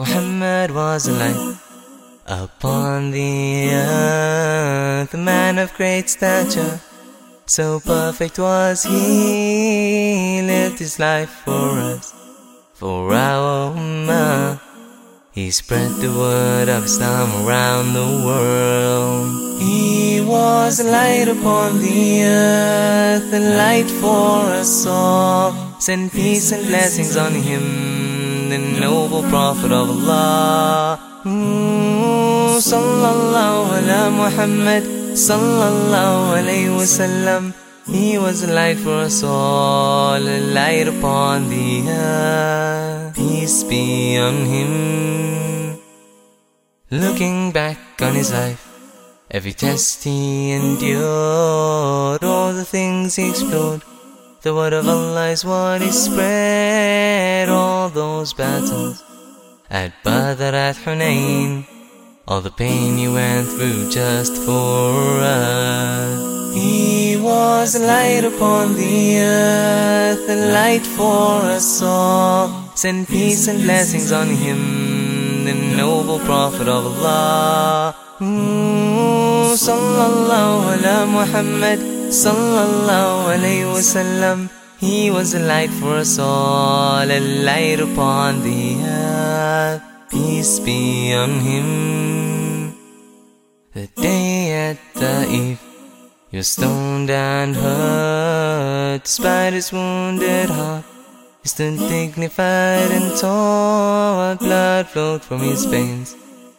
Muhammad was a light upon the earth, a man of great stature. So perfect was he, lived his life for us, for our ummah. He spread the word of Islam around the world. He was a light upon the earth, a light for us all. Send peace and blessings on him, the noble prophet of Allah. Mm, sallallahu ala Muhammad, wasallam. He was a light for us all, a light upon the earth. Peace be on him. Looking back on his life, every test he endured, all the things he explored. The word of Allah is what he spread, all those battles at Badr, at Hunain, all the pain you went through just for us. He was a light upon the earth, a light for us all. Send peace and blessings on him, the noble prophet of Allah. Sallallahu ala Muhammad, sallallahu alayhi wasallam. He was a light for us all, a light upon the earth. Peace be on him. The day at Taif, he was stoned and hurt, despite his wounded heart. He stood dignified and tall, blood flowed from his veins.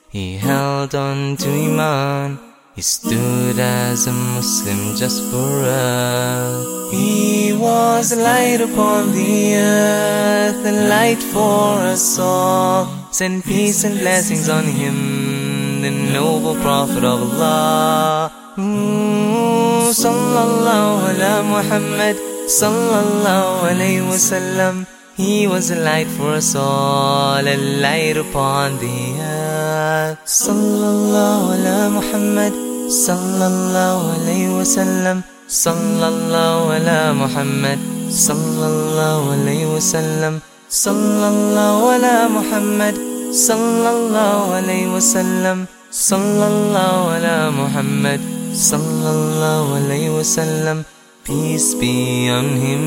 He held on to Iman. He stood as a Muslim just for us. He was a light upon the earth, a light for us all. Send peace and blessings on him, the noble prophet of Allah. Sallallahu ala Muhammad, sallallahu alayhi wasallam. He was a light for us all, a light upon the earth. Sallallahu ala Muhammad, sallallahu alayhi wasallam. Sallallahu ala Muhammad, sallallahu alayhi wasallam. Sallallahu ala Muhammad, sallallahu alayhi wasallam. Sallallahu ala Muhammad, sallallahu alayhi wasallam. Peace be on him.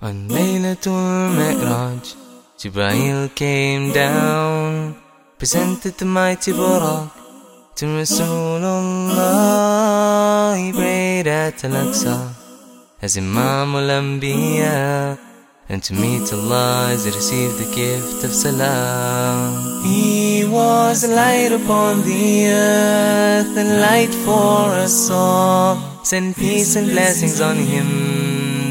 On Laylatul Mi'raj, Jibreel came down, presented the mighty Buraq to Rasulullah. He prayed at Al-Aqsa as Imam al-Anbiya, and to meet Allah as he received the gift of Salam. He was a light upon the earth, a light for us all. Send peace and blessings on him,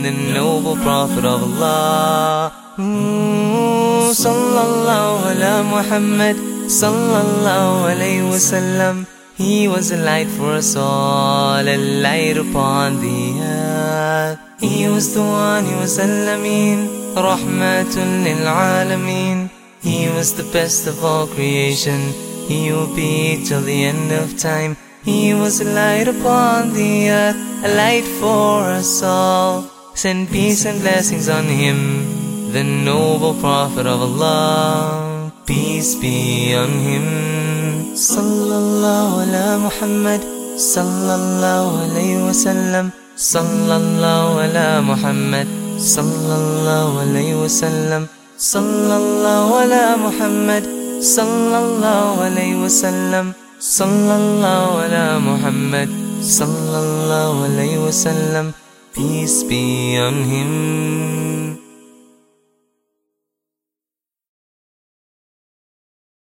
the noble prophet of Allah. Mm, sallallahu ala Muhammad, sallallahu alayhi wasallam. He was a light for us all, a light upon the earth. He was the one, he was Al-Amin, rahmatun lil alameen. He was the best of all creation. He will be till the end of time. He was a light upon the earth, a light for us all. Send peace and blessings on him, the noble prophet of Allah. Peace be on him. Sallallahu ala Muhammad, sallallahu alayhi wasallam. Sallallahu ala Muhammad, sallallahu alayhi wasallam. Sallallahu ala Muhammad, sallallahu alayhi wasallam. Sallallahu ala Muhammad, sallallahu alayhi wasallam. Peace be on him.